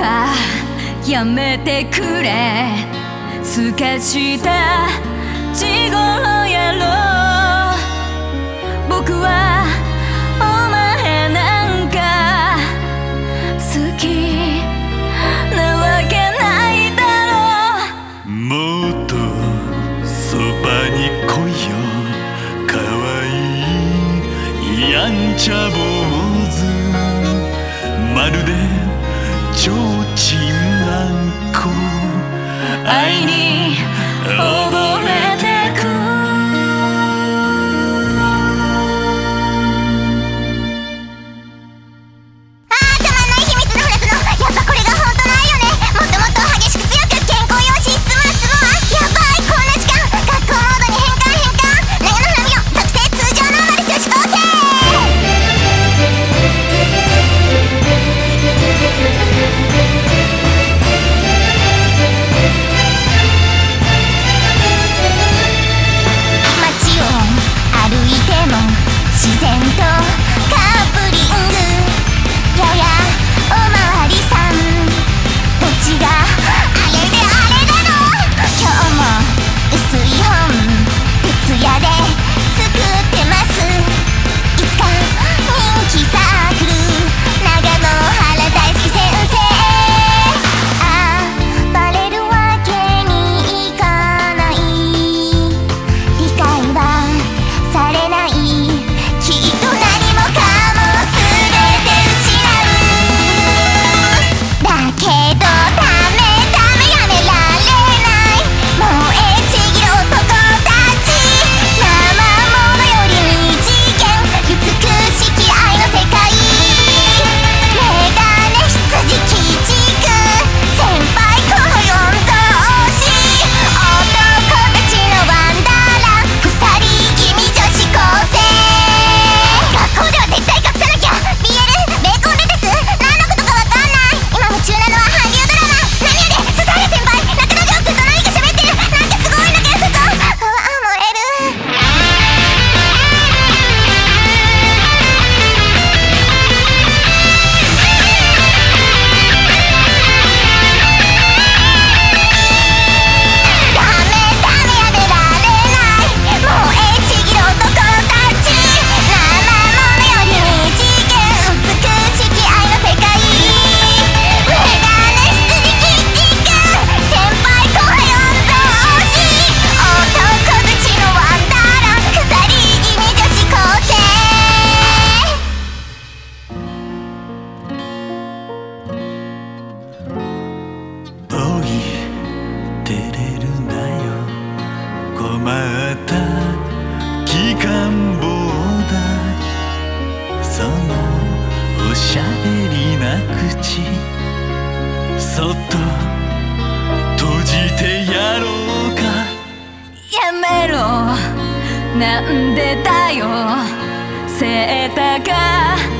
バカやめてくれ。すかした地頃やろ僕はお前なんか。好きなわけないだろもっとそばに来いよ。かわいいやんちゃ坊主。まるでちょ困った期間棒だそのおしゃべりな口。そっと閉じてやろうか。やめろ。なんでだよ。背高